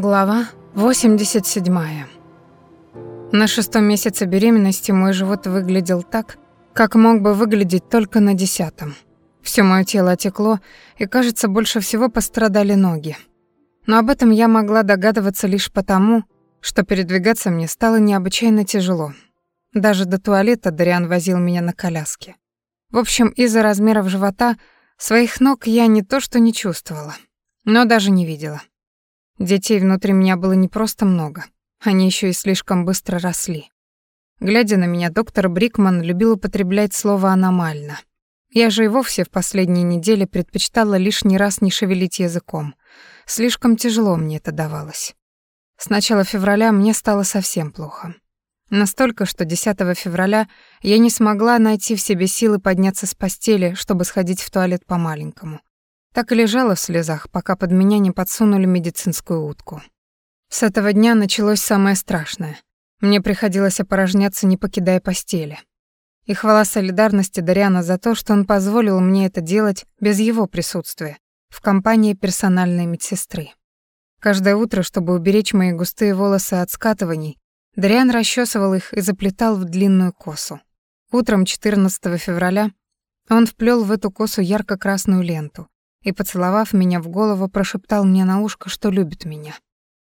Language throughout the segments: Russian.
Глава 87. На шестом месяце беременности мой живот выглядел так, как мог бы выглядеть только на десятом. Всё моё тело отекло, и, кажется, больше всего пострадали ноги. Но об этом я могла догадываться лишь потому, что передвигаться мне стало необычайно тяжело. Даже до туалета Дариан возил меня на коляске. В общем, из-за размеров живота своих ног я не то что не чувствовала, но даже не видела. Детей внутри меня было не просто много, они еще и слишком быстро росли. Глядя на меня, доктор Брикман любил употреблять слово «аномально». Я же и вовсе в последние недели предпочитала лишний раз не шевелить языком. Слишком тяжело мне это давалось. С начала февраля мне стало совсем плохо. Настолько, что 10 февраля я не смогла найти в себе силы подняться с постели, чтобы сходить в туалет по-маленькому. Так и лежала в слезах, пока под меня не подсунули медицинскую утку. С этого дня началось самое страшное. Мне приходилось опорожняться, не покидая постели. И хвала солидарности Дариана за то, что он позволил мне это делать без его присутствия, в компании персональной медсестры. Каждое утро, чтобы уберечь мои густые волосы от скатываний, Дариан расчесывал их и заплетал в длинную косу. Утром 14 февраля он вплел в эту косу ярко-красную ленту, и, поцеловав меня в голову, прошептал мне на ушко, что любит меня.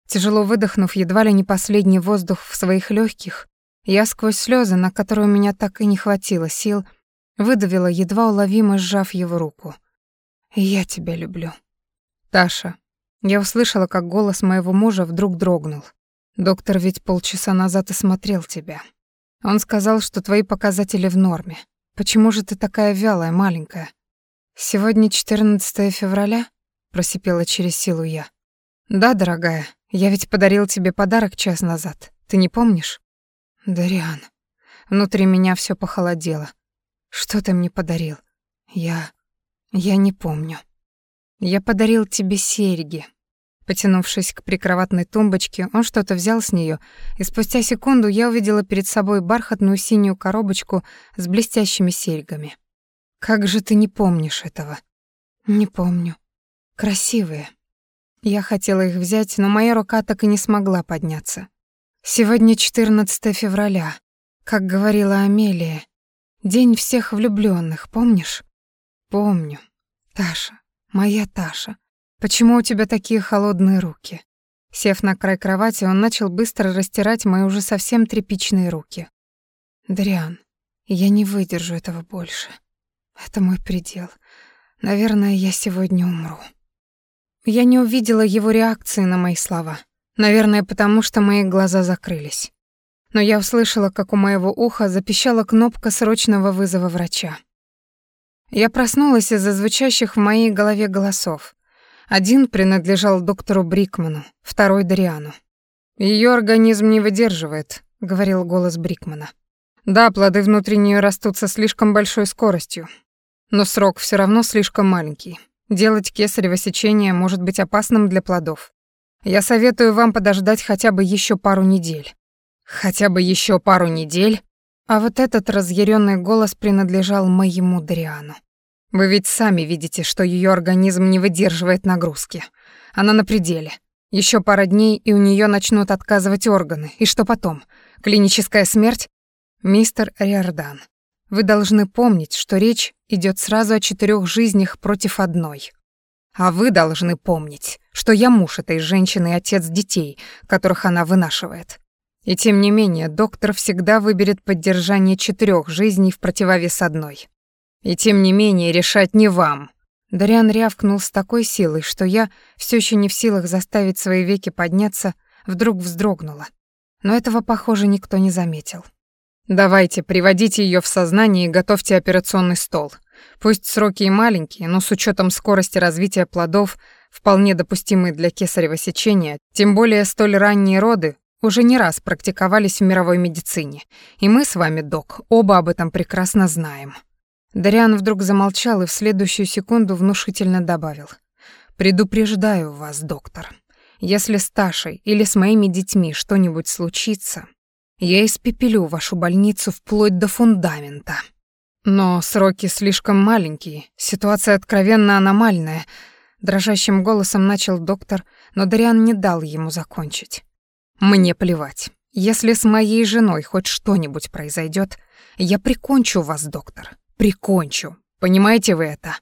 Тяжело выдохнув едва ли не последний воздух в своих легких, я сквозь слезы, на которые у меня так и не хватило сил, выдавила, едва уловимо сжав его руку. «Я тебя люблю». «Таша». Я услышала, как голос моего мужа вдруг дрогнул. «Доктор ведь полчаса назад осмотрел тебя. Он сказал, что твои показатели в норме. Почему же ты такая вялая, маленькая?» «Сегодня 14 февраля?» — просипела через силу я. «Да, дорогая, я ведь подарил тебе подарок час назад. Ты не помнишь?» «Дариан». Внутри меня все похолодело. «Что ты мне подарил?» «Я... я не помню». «Я подарил тебе серьги». Потянувшись к прикроватной тумбочке, он что-то взял с нее, и спустя секунду я увидела перед собой бархатную синюю коробочку с блестящими серьгами. Как же ты не помнишь этого? Не помню. Красивые. Я хотела их взять, но моя рука так и не смогла подняться. Сегодня 14 февраля, как говорила Амелия. День всех влюбленных, помнишь? Помню. Таша, моя Таша. Почему у тебя такие холодные руки? Сев на край кровати, он начал быстро растирать мои уже совсем тряпичные руки. Дриан, я не выдержу этого больше. Это мой предел. Наверное, я сегодня умру. Я не увидела его реакции на мои слова. Наверное, потому что мои глаза закрылись. Но я услышала, как у моего уха запищала кнопка срочного вызова врача. Я проснулась из-за звучащих в моей голове голосов. Один принадлежал доктору Брикману, второй — Дариану. Ее организм не выдерживает», — говорил голос Брикмана. «Да, плоды внутри нее растут со слишком большой скоростью. Но срок все равно слишком маленький. Делать кесарево сечение может быть опасным для плодов. Я советую вам подождать хотя бы еще пару недель. Хотя бы еще пару недель? А вот этот разъяренный голос принадлежал моему Дариану. Вы ведь сами видите, что ее организм не выдерживает нагрузки. Она на пределе. Еще пара дней, и у нее начнут отказывать органы. И что потом? Клиническая смерть? Мистер Риордан, вы должны помнить, что речь идет сразу о четырех жизнях против одной. А вы должны помнить, что я муж этой женщины и отец детей, которых она вынашивает. И тем не менее, доктор всегда выберет поддержание четырех жизней в противовес одной. И тем не менее, решать не вам. Дариан рявкнул с такой силой, что я, все еще не в силах заставить свои веки подняться, вдруг вздрогнула. Но этого, похоже, никто не заметил. Давайте, приводите ее в сознание и готовьте операционный стол. Пусть сроки и маленькие, но с учетом скорости развития плодов, вполне допустимые для кесарево сечения, тем более столь ранние роды уже не раз практиковались в мировой медицине. И мы с вами, док, оба об этом прекрасно знаем. Дариан вдруг замолчал и в следующую секунду внушительно добавил. «Предупреждаю вас, доктор, если с Ташей или с моими детьми что-нибудь случится, я испепелю вашу больницу вплоть до фундамента. Но сроки слишком маленькие, ситуация откровенно аномальная. дрожащим голосом начал доктор, но Дариан не дал ему закончить. Мне плевать. Если с моей женой хоть что-нибудь произойдет, я прикончу вас, доктор. Прикончу. Понимаете вы это?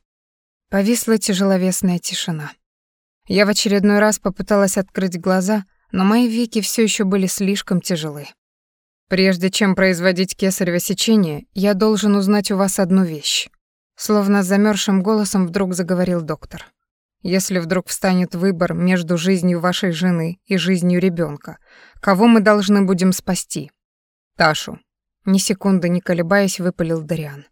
Повисла тяжеловесная тишина. Я в очередной раз попыталась открыть глаза, но мои веки все еще были слишком тяжелы. Прежде чем производить кесарево сечение, я должен узнать у вас одну вещь. Словно замерзшим голосом вдруг заговорил доктор. Если вдруг встанет выбор между жизнью вашей жены и жизнью ребенка, кого мы должны будем спасти? Ташу. Ни секунды не колебаясь, выпалил Дариан.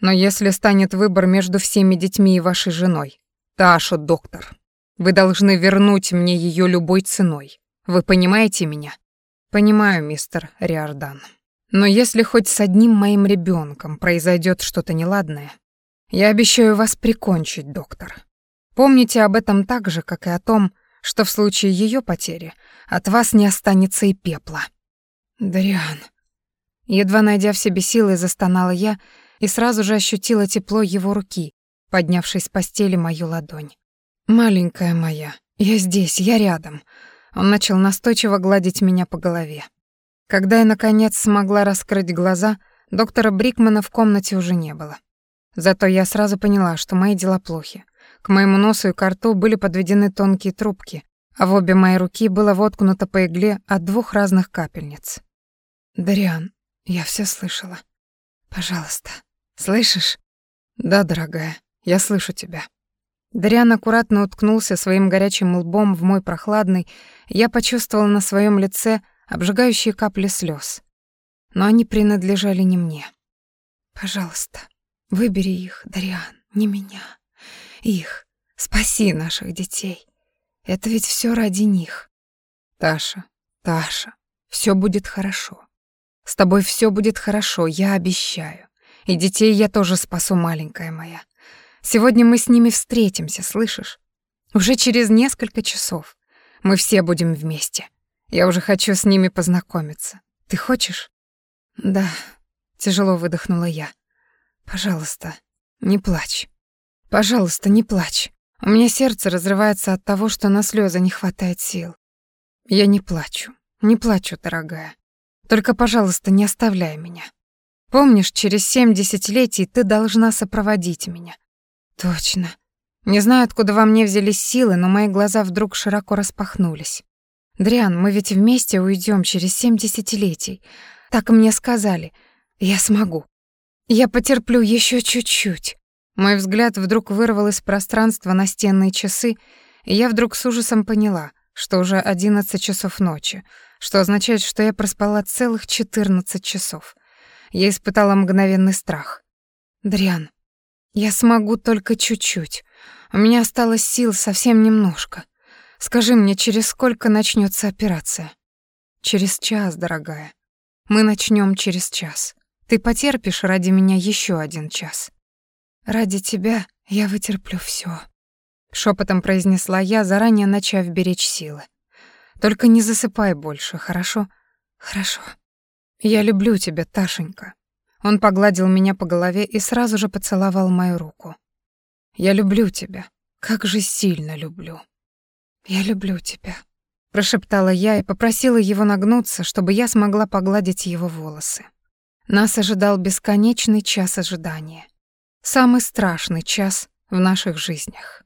Но если станет выбор между всеми детьми и вашей женой, Ташу, доктор, вы должны вернуть мне ее любой ценой. Вы понимаете меня? Понимаю, мистер Риордан. Но если хоть с одним моим ребенком произойдет что-то неладное, я обещаю вас прикончить, доктор. Помните об этом так же, как и о том, что в случае ее потери от вас не останется и пепла. Дариан. Едва найдя в себе силы, застонала я и сразу же ощутила тепло его руки, поднявшись с постели мою ладонь. «Маленькая моя, я здесь, я рядом». Он начал настойчиво гладить меня по голове. Когда я, наконец, смогла раскрыть глаза, доктора Брикмана в комнате уже не было. Зато я сразу поняла, что мои дела плохи. К моему носу и к рту были подведены тонкие трубки, а в обе мои руки было воткнуто по игле от двух разных капельниц. «Дариан, я все слышала. Пожалуйста, слышишь?» «Да, дорогая, я слышу тебя». Дариан аккуратно уткнулся своим горячим лбом в мой прохладный, я почувствовала на своем лице обжигающие капли слез. Но они принадлежали не мне. «Пожалуйста, Выбери их, Дариан, не меня. Их. Спаси наших детей. Это ведь все ради них. Таша, Таша, все будет хорошо. С тобой все будет хорошо, я обещаю. И детей я тоже спасу, маленькая моя. Сегодня мы с ними встретимся, слышишь? Уже через несколько часов. Мы все будем вместе. Я уже хочу с ними познакомиться. Ты хочешь? Да, тяжело выдохнула я. Пожалуйста, не плачь. Пожалуйста, не плачь. У меня сердце разрывается от того, что на слезы не хватает сил. Я не плачу. Не плачу, дорогая. Только, пожалуйста, не оставляй меня. Помнишь, через семь десятилетий ты должна сопроводить меня. Точно. Не знаю, откуда во мне взялись силы, но мои глаза вдруг широко распахнулись. Дриан, мы ведь вместе уйдем через семь десятилетий. Так мне сказали. Я смогу. Я потерплю еще чуть-чуть. Мой взгляд вдруг вырвал из пространства настенные часы, и я вдруг с ужасом поняла, что уже 11 часов ночи, что означает, что я проспала целых 14 часов. Я испытала мгновенный страх. Дриан, я смогу только чуть-чуть. У меня осталось сил совсем немножко. Скажи мне, через сколько начнется операция? Через час, дорогая. Мы начнем через час. Ты потерпишь ради меня еще один час. Ради тебя я вытерплю все. Шепотом произнесла я, заранее начав беречь силы. Только не засыпай больше, хорошо? Хорошо. Я люблю тебя, Ташенька. Он погладил меня по голове и сразу же поцеловал мою руку. Я люблю тебя. Как же сильно люблю. Я люблю тебя, прошептала я и попросила его нагнуться, чтобы я смогла погладить его волосы. Нас ожидал бесконечный час ожидания. Самый страшный час в наших жизнях.